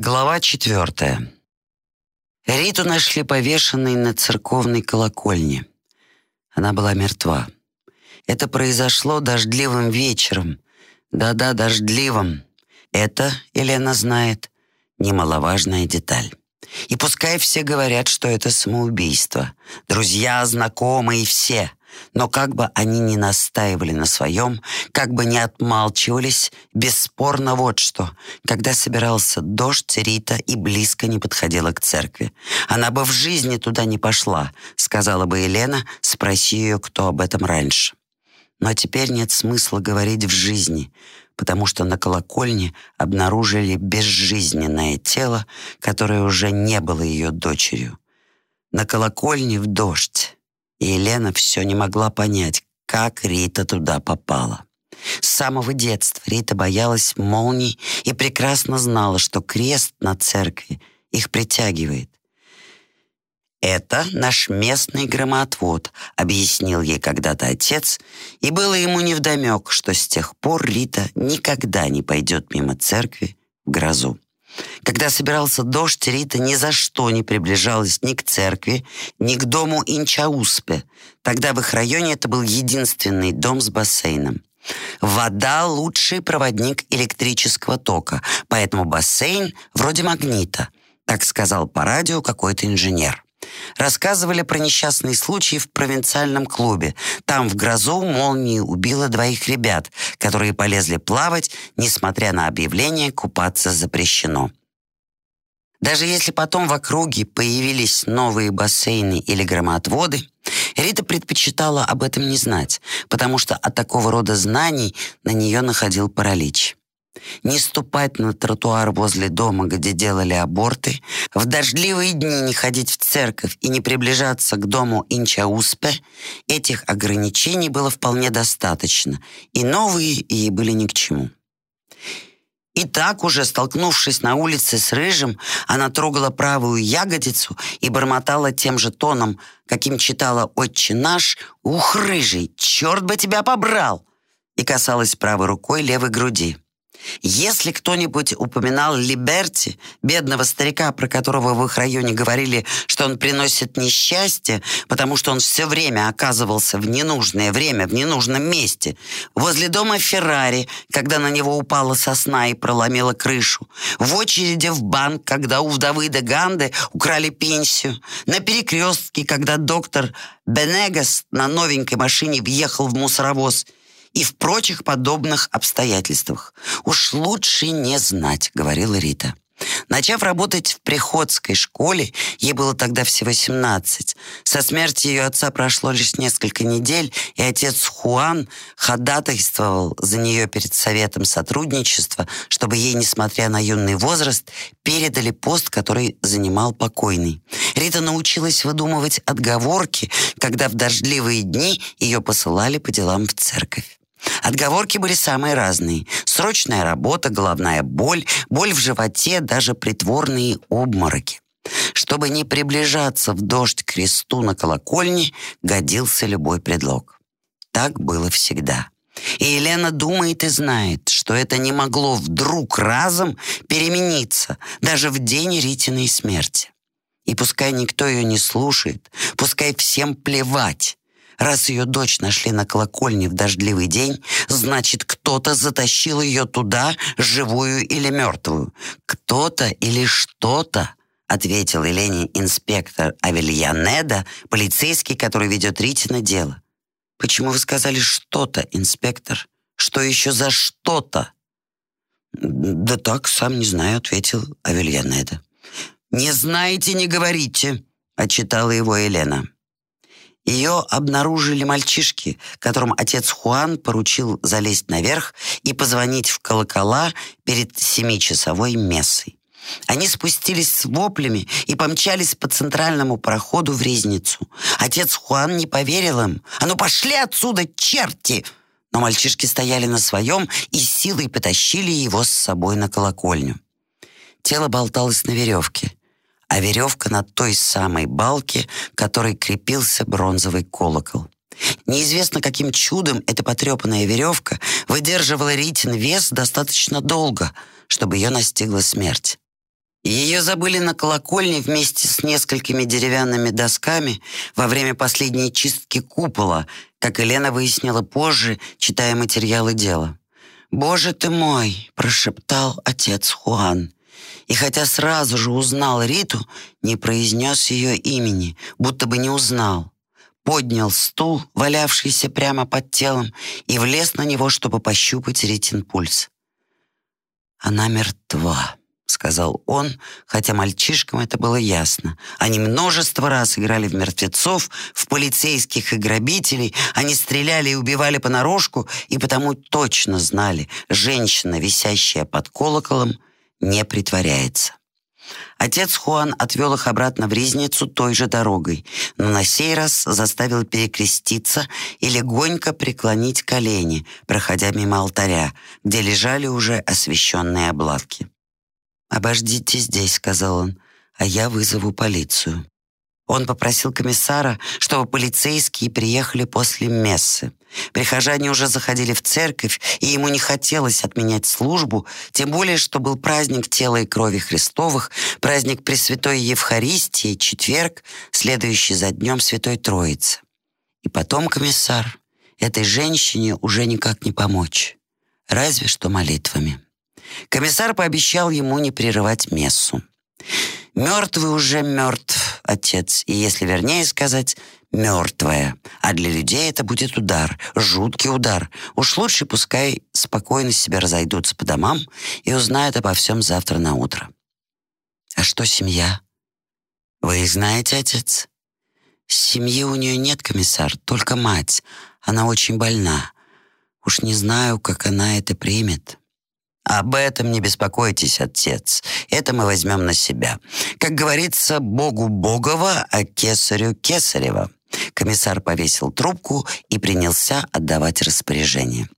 Глава четвертая. Риту нашли повешенной на церковной колокольне. Она была мертва. Это произошло дождливым вечером. Да-да, дождливым. Это, Елена знает, немаловажная деталь. И пускай все говорят, что это самоубийство. Друзья, знакомые, все. Но как бы они ни настаивали на своем, как бы ни отмалчивались, бесспорно вот что. Когда собирался дождь, Рита и близко не подходила к церкви. Она бы в жизни туда не пошла, сказала бы Елена, спроси ее, кто об этом раньше. Но теперь нет смысла говорить в жизни, потому что на колокольне обнаружили безжизненное тело, которое уже не было ее дочерью. На колокольне в дождь. И Елена все не могла понять, как Рита туда попала. С самого детства Рита боялась молний и прекрасно знала, что крест на церкви их притягивает. «Это наш местный громоотвод», — объяснил ей когда-то отец, и было ему невдомек, что с тех пор Рита никогда не пойдет мимо церкви в грозу. Когда собирался дождь, Рита ни за что не приближалась ни к церкви, ни к дому Инчауспе. Тогда в их районе это был единственный дом с бассейном. Вода – лучший проводник электрического тока, поэтому бассейн вроде магнита, так сказал по радио какой-то инженер. Рассказывали про несчастный случай в провинциальном клубе. Там в грозу молнии убило двоих ребят, которые полезли плавать, несмотря на объявление «купаться запрещено». Даже если потом в округе появились новые бассейны или громоотводы, Рита предпочитала об этом не знать, потому что от такого рода знаний на нее находил паралич не ступать на тротуар возле дома, где делали аборты, в дождливые дни не ходить в церковь и не приближаться к дому Инчауспе, этих ограничений было вполне достаточно, и новые ей были ни к чему. И так уже, столкнувшись на улице с Рыжим, она трогала правую ягодицу и бормотала тем же тоном, каким читала «Отче наш», «Ух, Рыжий, черт бы тебя побрал!» и касалась правой рукой левой груди. Если кто-нибудь упоминал Либерти, бедного старика, про которого в их районе говорили, что он приносит несчастье, потому что он все время оказывался в ненужное время, в ненужном месте, возле дома Феррари, когда на него упала сосна и проломила крышу, в очереди в банк, когда у вдовы де Ганды украли пенсию, на перекрестке, когда доктор Бенегас на новенькой машине въехал в мусоровоз – и в прочих подобных обстоятельствах. Уж лучше не знать, говорила Рита. Начав работать в приходской школе, ей было тогда всего 17. Со смерти ее отца прошло лишь несколько недель, и отец Хуан ходатайствовал за нее перед Советом сотрудничества, чтобы ей, несмотря на юный возраст, передали пост, который занимал покойный. Рита научилась выдумывать отговорки, когда в дождливые дни ее посылали по делам в церковь. Отговорки были самые разные. Срочная работа, головная боль, боль в животе, даже притворные обмороки. Чтобы не приближаться в дождь к кресту на колокольне, годился любой предлог. Так было всегда. И Елена думает и знает, что это не могло вдруг разом перемениться, даже в день Ритиной смерти. И пускай никто ее не слушает, пускай всем плевать, Раз ее дочь нашли на колокольне в дождливый день, значит, кто-то затащил ее туда, живую или мертвую. Кто-то или что-то, ответил Елене инспектор Авельянеда, полицейский, который ведет Ритина дело. Почему вы сказали что-то, инспектор? Что еще за что-то? Да так, сам не знаю, ответил Авельянеда. Не знаете, не говорите, отчитала его Елена. Ее обнаружили мальчишки, которым отец Хуан поручил залезть наверх и позвонить в колокола перед семичасовой мессой. Они спустились с воплями и помчались по центральному проходу в резницу. Отец Хуан не поверил им. «А ну пошли отсюда, черти!» Но мальчишки стояли на своем и силой потащили его с собой на колокольню. Тело болталось на веревке а веревка на той самой балке, которой крепился бронзовый колокол. Неизвестно, каким чудом эта потрепанная веревка выдерживала Ритин вес достаточно долго, чтобы ее настигла смерть. Ее забыли на колокольне вместе с несколькими деревянными досками во время последней чистки купола, как Елена выяснила позже, читая материалы дела. «Боже ты мой!» — прошептал отец Хуан. И хотя сразу же узнал Риту, не произнес ее имени, будто бы не узнал. Поднял стул, валявшийся прямо под телом, и влез на него, чтобы пощупать Ритин пульс. Она мертва сказал он, хотя мальчишкам это было ясно. Они множество раз играли в мертвецов, в полицейских и грабителей, они стреляли и убивали понарошку, и потому точно знали, женщина, висящая под колоколом, не притворяется. Отец Хуан отвел их обратно в Ризницу той же дорогой, но на сей раз заставил перекреститься и легонько преклонить колени, проходя мимо алтаря, где лежали уже освященные обладки. «Обождите здесь», — сказал он, — «а я вызову полицию». Он попросил комиссара, чтобы полицейские приехали после мессы. Прихожане уже заходили в церковь, и ему не хотелось отменять службу, тем более, что был праздник тела и крови Христовых, праздник Пресвятой Евхаристии, четверг, следующий за днем Святой Троицы. И потом, комиссар, этой женщине уже никак не помочь, разве что молитвами. Комиссар пообещал ему не прерывать мессу. «Мертвый уже мертв, отец, и, если вернее сказать, мертвая. А для людей это будет удар, жуткий удар. Уж лучше пускай спокойно себе разойдутся по домам и узнают обо всем завтра на утро». «А что семья?» «Вы их знаете, отец?» «Семьи у нее нет, комиссар, только мать. Она очень больна. Уж не знаю, как она это примет». Об этом не беспокойтесь, отец. Это мы возьмем на себя. Как говорится, Богу Богова, а кесарю Кесарева. Комиссар повесил трубку и принялся отдавать распоряжение.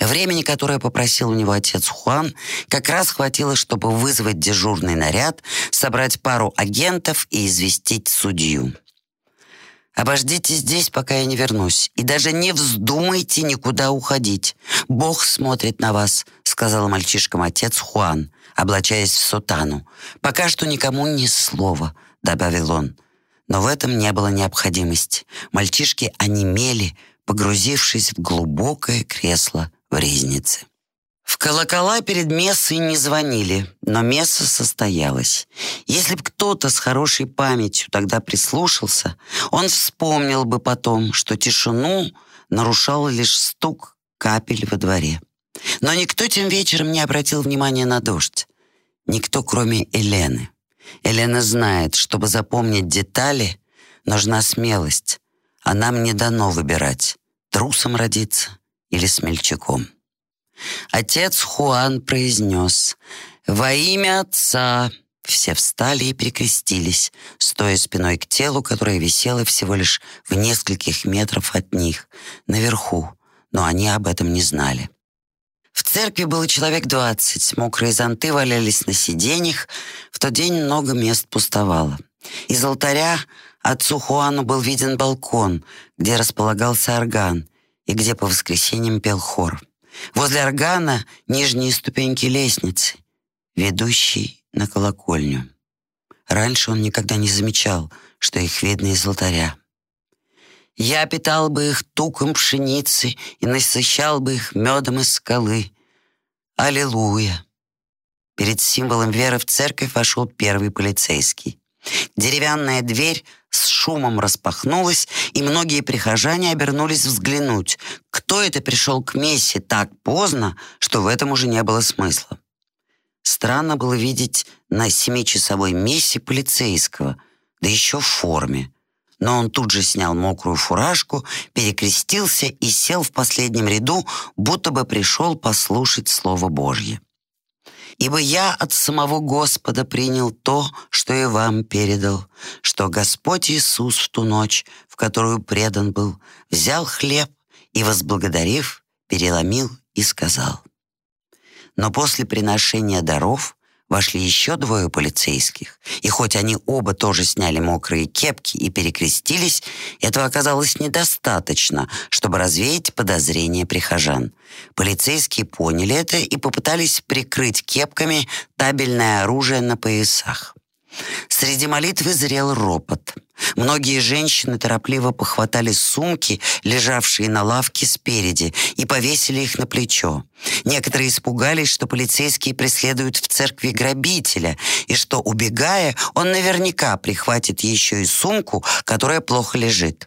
Времени, которое попросил у него отец Хуан, как раз хватило, чтобы вызвать дежурный наряд, собрать пару агентов и известить судью. Обождите здесь, пока я не вернусь, и даже не вздумайте никуда уходить. Бог смотрит на вас», — сказал мальчишкам отец Хуан, облачаясь в сутану. «Пока что никому ни слова», — добавил он. Но в этом не было необходимости. Мальчишки онемели, погрузившись в глубокое кресло в резнице. В колокола перед мессой не звонили, но месса состоялась. Если бы кто-то с хорошей памятью тогда прислушался, он вспомнил бы потом, что тишину нарушал лишь стук капель во дворе. Но никто тем вечером не обратил внимания на дождь. Никто, кроме Елены. Елена знает, чтобы запомнить детали, нужна смелость, а нам не дано выбирать, трусом родиться или смельчаком. Отец Хуан произнес «Во имя Отца». Все встали и перекрестились, стоя спиной к телу, которое висело всего лишь в нескольких метров от них, наверху, но они об этом не знали. В церкви было человек двадцать, мокрые зонты валялись на сиденьях, в тот день много мест пустовало. Из алтаря отцу Хуану был виден балкон, где располагался орган и где по воскресеньям пел хор. Возле органа нижние ступеньки лестницы, ведущей на колокольню. Раньше он никогда не замечал, что их видно из алтаря. Я питал бы их туком пшеницы и насыщал бы их медом из скалы. Аллилуйя! Перед символом веры в церковь вошел первый полицейский. Деревянная дверь с шумом распахнулась, и многие прихожане обернулись взглянуть, кто это пришел к мессе так поздно, что в этом уже не было смысла. Странно было видеть на семичасовой мессе полицейского, да еще в форме. Но он тут же снял мокрую фуражку, перекрестился и сел в последнем ряду, будто бы пришел послушать Слово Божье. Ибо я от самого Господа принял то, что и вам передал, что Господь Иисус в ту ночь, в которую предан был, взял хлеб и, возблагодарив, переломил и сказал. Но после приношения даров вошли еще двое полицейских, и хоть они оба тоже сняли мокрые кепки и перекрестились, этого оказалось недостаточно, чтобы развеять подозрения прихожан. Полицейские поняли это и попытались прикрыть кепками табельное оружие на поясах. Среди молитвы зрел ропот. Многие женщины торопливо похватали сумки, лежавшие на лавке спереди, и повесили их на плечо. Некоторые испугались, что полицейские преследуют в церкви грабителя, и что, убегая, он наверняка прихватит еще и сумку, которая плохо лежит.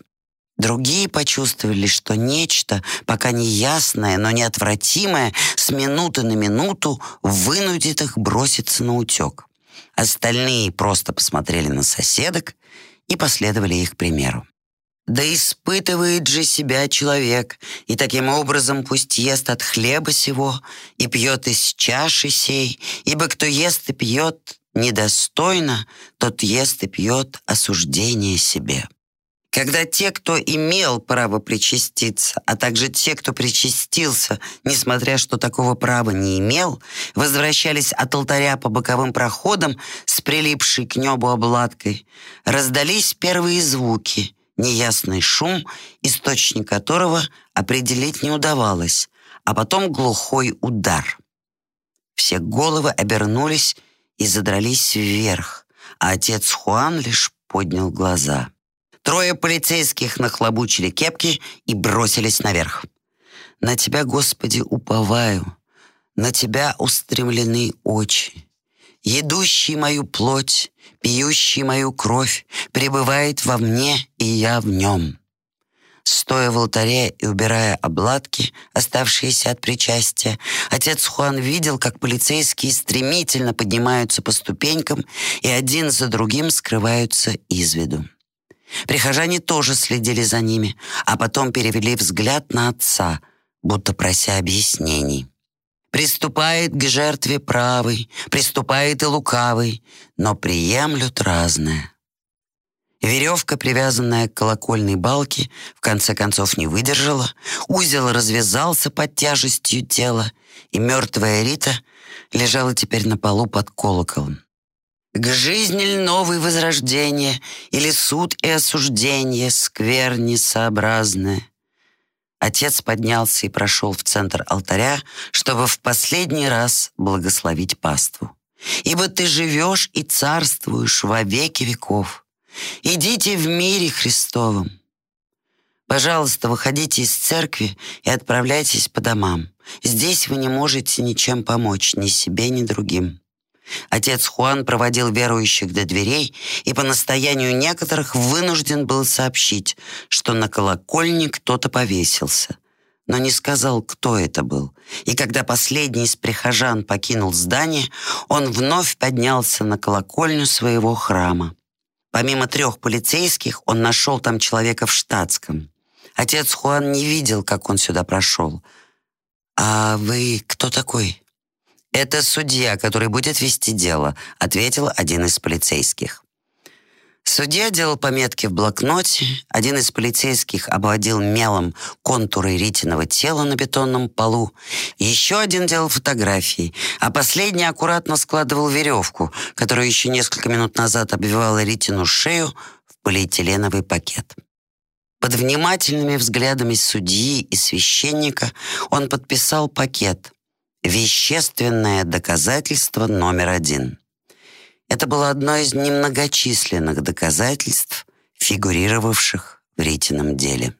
Другие почувствовали, что нечто, пока не ясное, но неотвратимое, с минуты на минуту вынудит их броситься на утек. Остальные просто посмотрели на соседок и последовали их примеру. Да испытывает же себя человек, и таким образом пусть ест от хлеба сего и пьет из чаши сей, ибо кто ест и пьет недостойно, тот ест и пьет осуждение себе когда те, кто имел право причаститься, а также те, кто причастился, несмотря что такого права не имел, возвращались от алтаря по боковым проходам с прилипшей к небу обладкой, раздались первые звуки, неясный шум, источник которого определить не удавалось, а потом глухой удар. Все головы обернулись и задрались вверх, а отец Хуан лишь поднял глаза. Трое полицейских нахлобучили кепки и бросились наверх. «На Тебя, Господи, уповаю, на Тебя устремлены очи. Едущий мою плоть, пьющий мою кровь, пребывает во мне, и я в нем». Стоя в алтаре и убирая обладки, оставшиеся от причастия, отец Хуан видел, как полицейские стремительно поднимаются по ступенькам и один за другим скрываются из виду. Прихожане тоже следили за ними, а потом перевели взгляд на отца, будто прося объяснений. Приступает к жертве правый, приступает и лукавый, но приемлют разное. Веревка, привязанная к колокольной балке, в конце концов не выдержала, узел развязался под тяжестью тела, и мертвая Рита лежала теперь на полу под колоколом. К жизни ли новое возрождение, или суд и осуждение скверни сообразны? Отец поднялся и прошел в центр алтаря, чтобы в последний раз благословить паству. «Ибо ты живешь и царствуешь во веки веков. Идите в мире Христовом. Пожалуйста, выходите из церкви и отправляйтесь по домам. Здесь вы не можете ничем помочь ни себе, ни другим». Отец Хуан проводил верующих до дверей и по настоянию некоторых вынужден был сообщить, что на колокольне кто-то повесился, но не сказал, кто это был. И когда последний из прихожан покинул здание, он вновь поднялся на колокольню своего храма. Помимо трех полицейских, он нашел там человека в штатском. Отец Хуан не видел, как он сюда прошел. «А вы кто такой?» «Это судья, который будет вести дело», — ответил один из полицейских. Судья делал пометки в блокноте, один из полицейских обводил мелом контуры Ритиного тела на бетонном полу, еще один делал фотографии, а последний аккуратно складывал веревку, которую еще несколько минут назад обвивала Ритину шею в полиэтиленовый пакет. Под внимательными взглядами судьи и священника он подписал пакет, Вещественное доказательство номер один. Это было одно из немногочисленных доказательств, фигурировавших в Ритином деле.